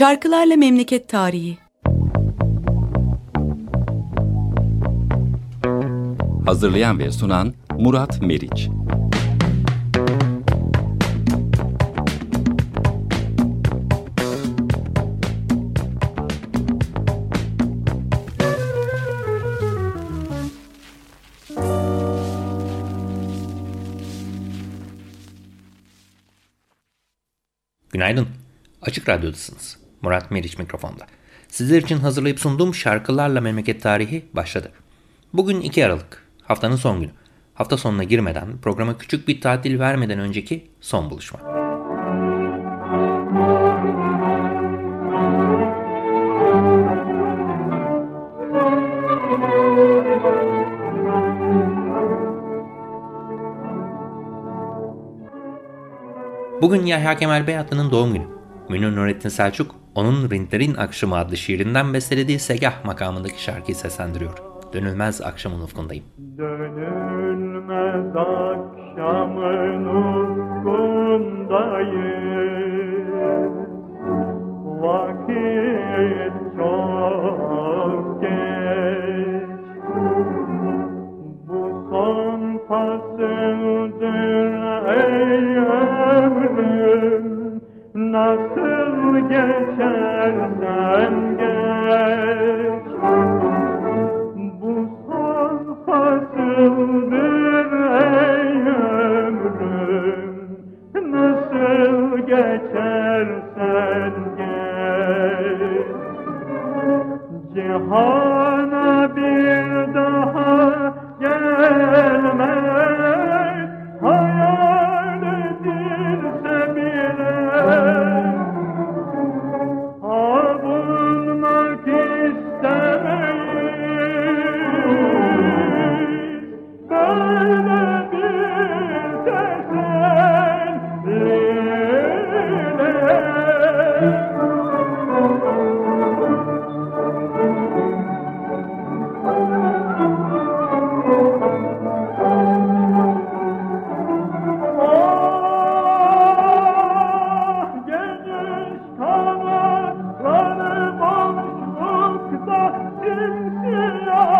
Şarkılarla Memleket Tarihi Hazırlayan ve sunan Murat Meriç Günaydın. Açık Radyo'dasınız. Murat Meriç mikrofonda. Sizler için hazırlayıp sunduğum şarkılarla memleket tarihi başladı. Bugün 2 Aralık. Haftanın son günü. Hafta sonuna girmeden, programa küçük bir tatil vermeden önceki son buluşma. Bugün Yahya Kemal Beyatlı'nın doğum günü. Münir Nurettin Selçuk, onun Rintlerin Akşamı adlı şiirinden bestelediği Segah makamındaki şarkıyı seslendiriyor. Dönülmez akşamın ufkundayım. Dönülmez akşamın ufkundayım 真心啊。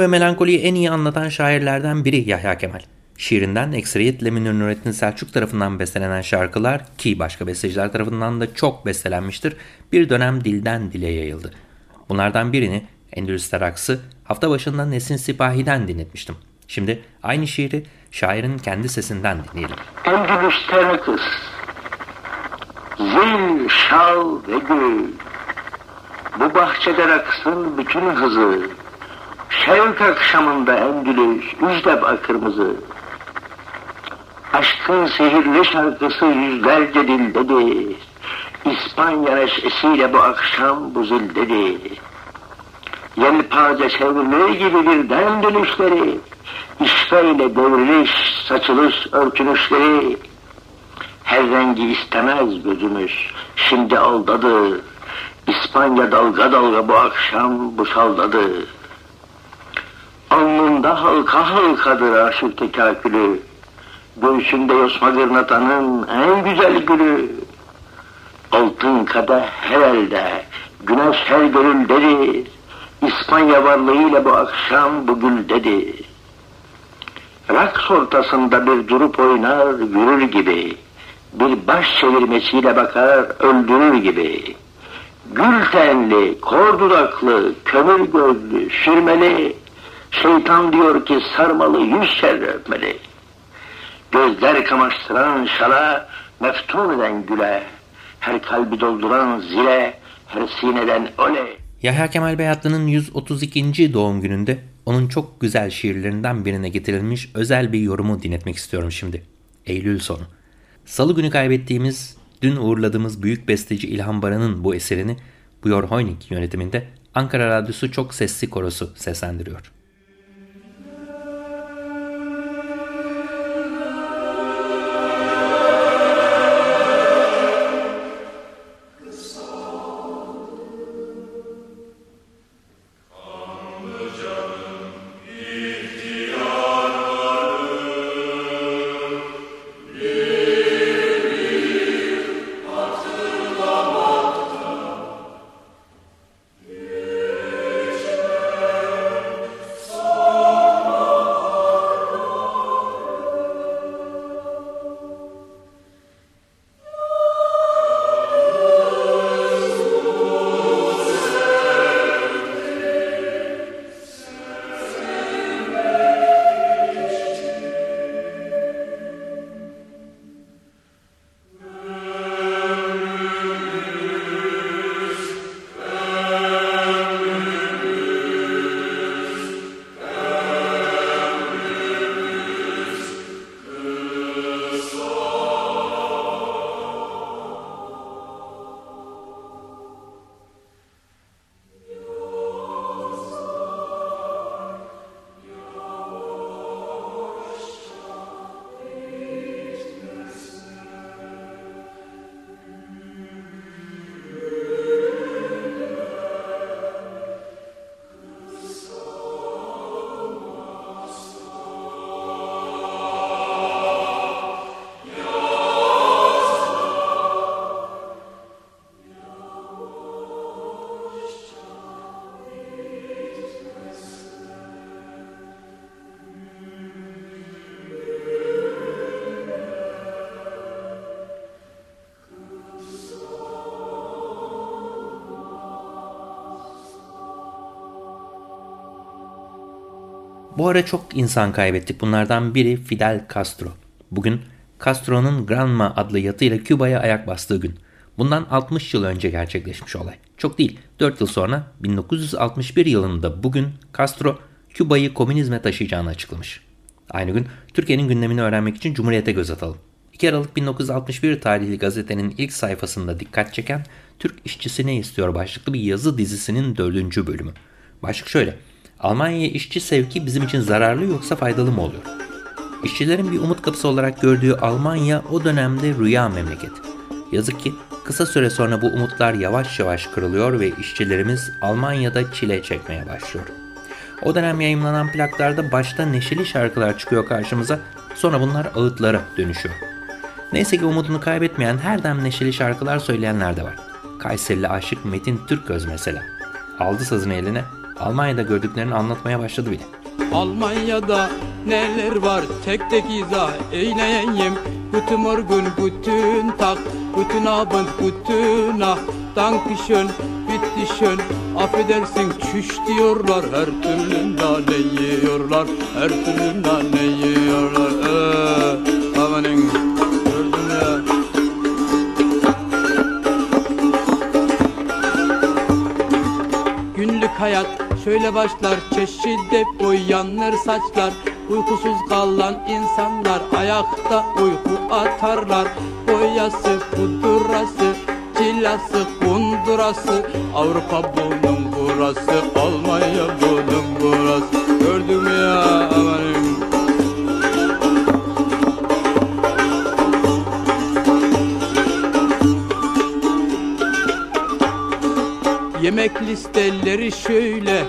Ve melankoliyi en iyi anlatan şairlerden biri Yahya Kemal. Şiirinden ekseriyetle Münir Nurettin Selçuk tarafından bestelenen şarkılar ki başka besteciler tarafından da çok bestelenmiştir, bir dönem dilden dile yayıldı. Bunlardan birini Endülüs Teraksı hafta başında Nesin Sipahi'den dinletmiştim. Şimdi aynı şiiri şairin kendi sesinden dinleyelim. Endülüs Terakıs Zil, şal ve gül Bu bahçede raksın bütün hızı Şevk akşamında Endülüs Üzdeb akırmızı Aşkın sihirli şarkısı yüzlerce dildedir İspanya neşesiyle bu akşam bu zildedir Yelpaze çevrilir gibi birden dönüşleri İşveyle devriliş, saçılış örtünüşleri Her rengi istemez gözümüz, şimdi aldadı. İspanya dalga dalga bu akşam boşaldadı. Alnında halka halkadır aşık tekakülü. Göğsünde yosma gırnatanın en güzel gülü. Altın kadeh her elde, güneş her gönüldedir. İspanya varlığıyla bu akşam bu güldedir. Raks ortasında bir durup oynar, yürür gibi. Bir baş çevirmesiyle bakar, öldürür gibi. Gül tenli, kor dudaklı, kömür gözlü, sürmeli. Şeytan diyor ki sarmalı, yüz kere öpmeli. Gözler kamaştıran şala, meftun eden güle. Her kalbi dolduran zile, her sineden öle. Yahya Kemal Beyatlı'nın 132. doğum gününde onun çok güzel şiirlerinden birine getirilmiş özel bir yorumu dinletmek istiyorum şimdi. Eylül sonu. Salı günü kaybettiğimiz, dün uğurladığımız büyük besteci İlhan Baran'ın bu eserini Buyor Hoynik yönetiminde Ankara Radyosu Çok Sesli Korosu seslendiriyor. Bu ara çok insan kaybettik. Bunlardan biri Fidel Castro. Bugün Castro'nun Granma adlı yatıyla Küba'ya ayak bastığı gün. Bundan 60 yıl önce gerçekleşmiş olay. Çok değil, 4 yıl sonra 1961 yılında bugün Castro Küba'yı komünizme taşıyacağını açıklamış. Aynı gün Türkiye'nin gündemini öğrenmek için Cumhuriyet'e göz atalım. 2 Aralık 1961 tarihli gazetenin ilk sayfasında dikkat çeken Türk işçisi ne istiyor başlıklı bir yazı dizisinin 4. bölümü. Başlık şöyle. Almanya'ya işçi sevki bizim için zararlı yoksa faydalı mı oluyor? İşçilerin bir umut kapısı olarak gördüğü Almanya o dönemde rüya memleket. Yazık ki kısa süre sonra bu umutlar yavaş yavaş kırılıyor ve işçilerimiz Almanya'da çile çekmeye başlıyor. O dönem yayınlanan plaklarda başta neşeli şarkılar çıkıyor karşımıza, sonra bunlar ağıtlara dönüşüyor. Neyse ki umudunu kaybetmeyen her dem neşeli şarkılar söyleyenler de var. Kayserili aşık Metin Türköz mesela. Aldı sazını eline, Almanya'da gördüklerini anlatmaya başladı bile. Almanya'da neler var? Tek tek izah eyleyeyim. Guten Morgen, guten Tag, guten Abend, guten Nacht Dankeschön, bitteschön, affedersin çüş diyorlar. Her türlü nane yiyorlar, her türlü nane yiyorlar. Ee, gördün ya Günlük hayat şöyle başlar Çeşide boyanır saçlar. Uykusuz kalan insanlar Ayakta uyku atarlar. Boyası pudurası Cilası kundurası. Avrupa bunun burası Almanya bunun burası. Gördüm ya amanım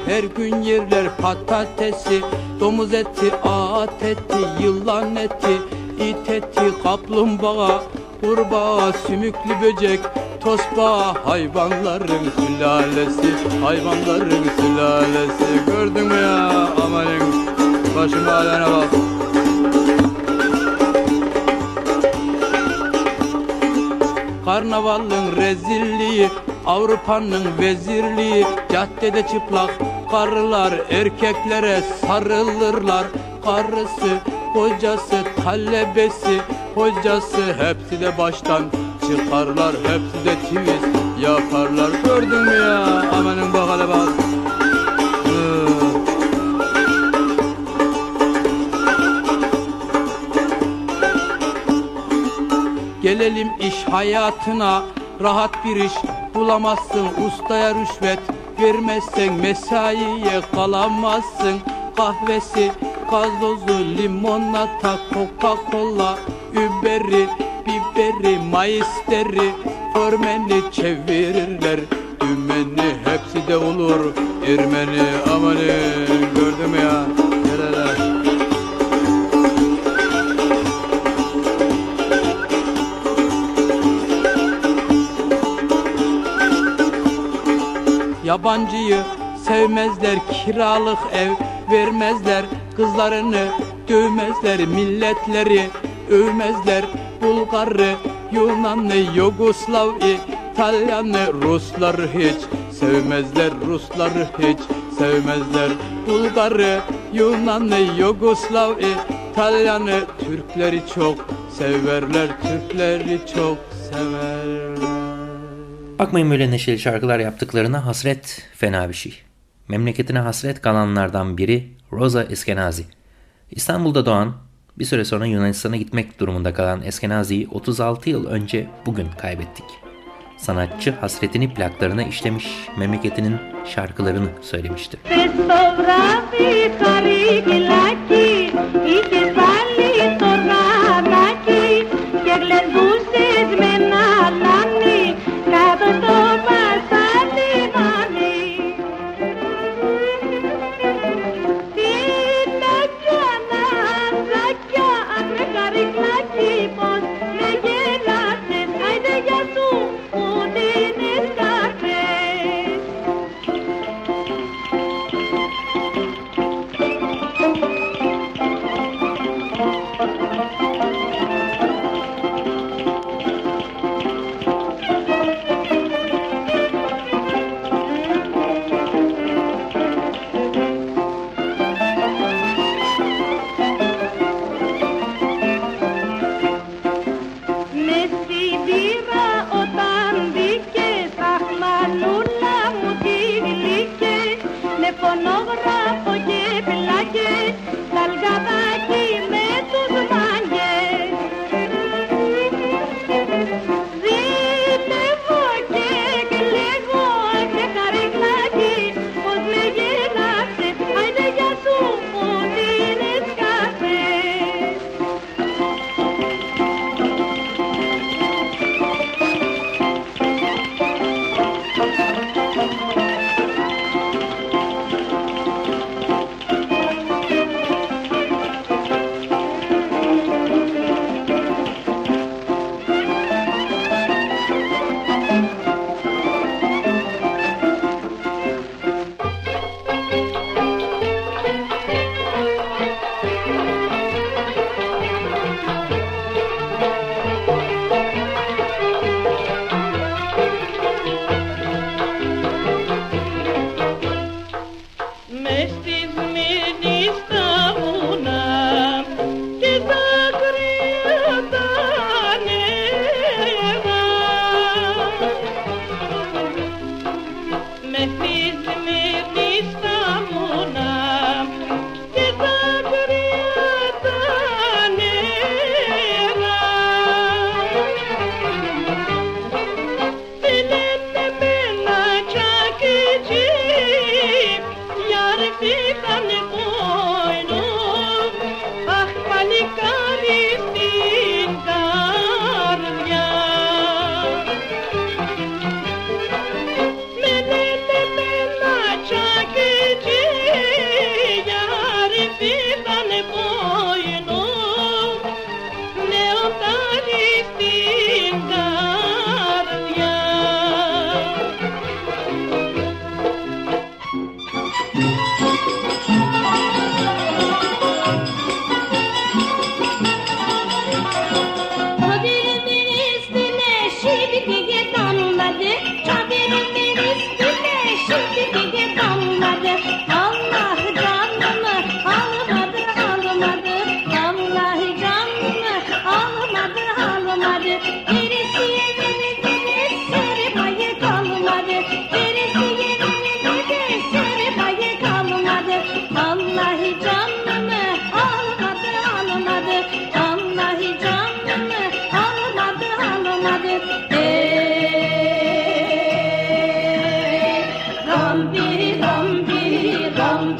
her gün yerler patatesi. Domuz eti, at eti, yılan eti it eti, kaplumbağa Kurbağa, sümüklü böcek Tosbağa hayvanların sülalesi Hayvanların sülalesi. Gördün mü ya? Amanın Başım halene bak. Karnavalın rezilliği Avrupa'nın vezirliği Caddede çıplak karılar Erkeklere sarılırlar. Karısı, kocası, talebesi Hocası hepsi de baştan çıkarlar Hepsi de twist yaparlar. Gördün mü ya? Amanın bak. Bak. Gelelim iş hayatına. Rahat bir iş bulamazsın. Ustaya rüşvet vermezsen Mesaiye kalamazsın. Kahvesi, gazozu, limonata, coca cola Überi, biberi, maisteri Formeni çevirirler. Dümeni hepsi de olur Ermeni amanın Yabancıyı sevmezler kiralık ev vermezler Kızlarını dövmezler milletleri övmezler. Bulgarı, Yunanlı, Yugoslav, İtalyanı Rusları hiç sevmezler Rusları hiç sevmezler. Bulgarı, Yunanlı, Yugoslav, İtalyanı Türkleri çok severler Türkleri çok severler Bakmayın böyle neşeli şarkılar yaptıklarına hasret fena bir şey. Memleketine hasret kalanlardan biri Rosa Eskenazi. İstanbul'da doğan, bir süre sonra Yunanistan'a gitmek durumunda kalan Eskenazi'yi 36 yıl önce bugün kaybettik. Sanatçı hasretini plaklarına işlemiş, memleketinin şarkılarını söylemişti.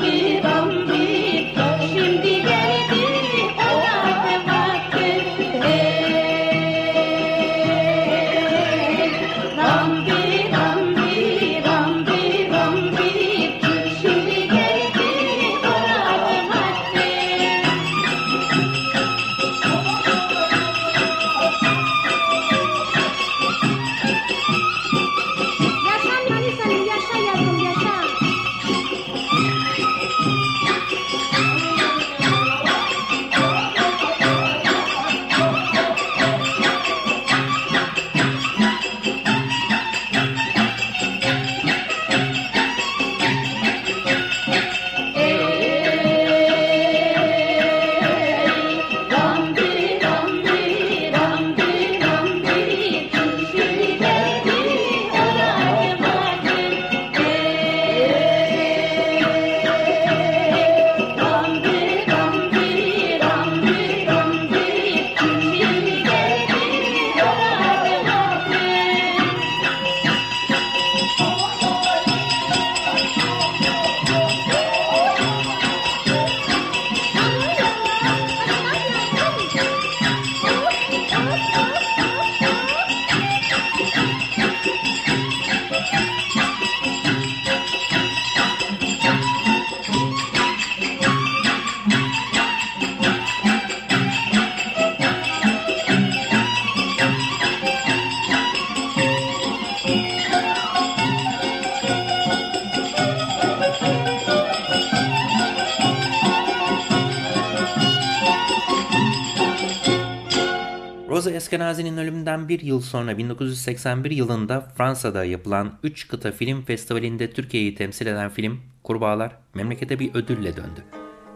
keep on. Oh, oh, oh. Eskenazi'nin ölümünden bir yıl sonra 1981 yılında Fransa'da yapılan 3 kıta film festivalinde Türkiye'yi temsil eden film Kurbağalar memlekete bir ödülle döndü.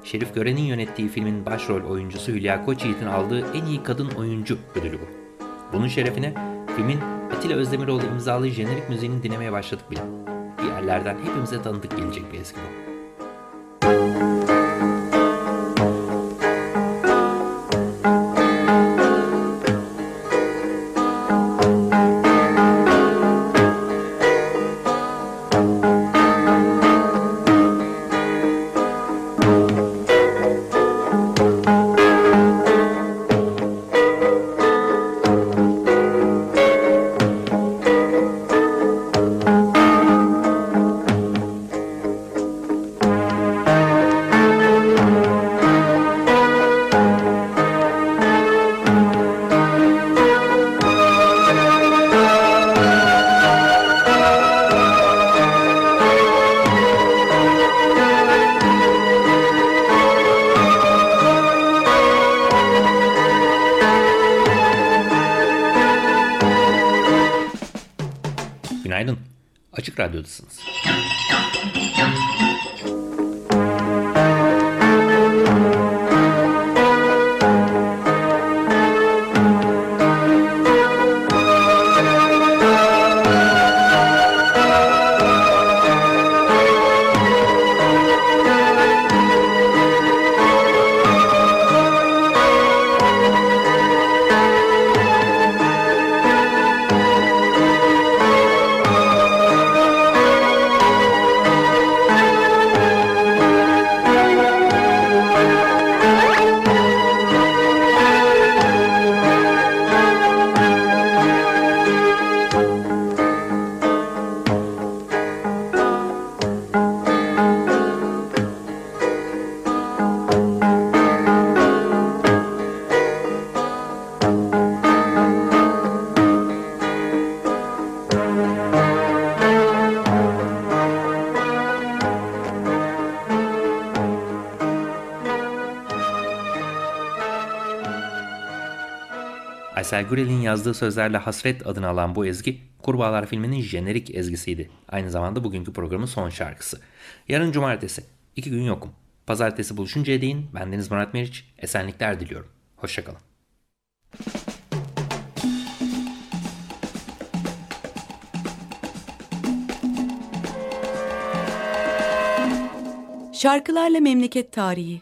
Şerif Gören'in yönettiği filmin başrol oyuncusu Hülya Koçyiğit'in aldığı en iyi kadın oyuncu ödülü bu. Bunun şerefine filmin Atilla Özdemiroğlu imzalı jenerik müziğini dinlemeye başladık bile. Bir yerlerden hepimize tanıdık gelecek bir eski bu. Aysel Gürel'in yazdığı sözlerle Hasret adını alan bu ezgi Kurbağalar filminin jenerik ezgisiydi. Aynı zamanda bugünkü programın son şarkısı. Yarın cumartesi. iki gün yokum. Pazartesi buluşuncaya değin bendeniz Murat Meriç. Esenlikler diliyorum. Hoşçakalın. Şarkılarla Memleket Tarihi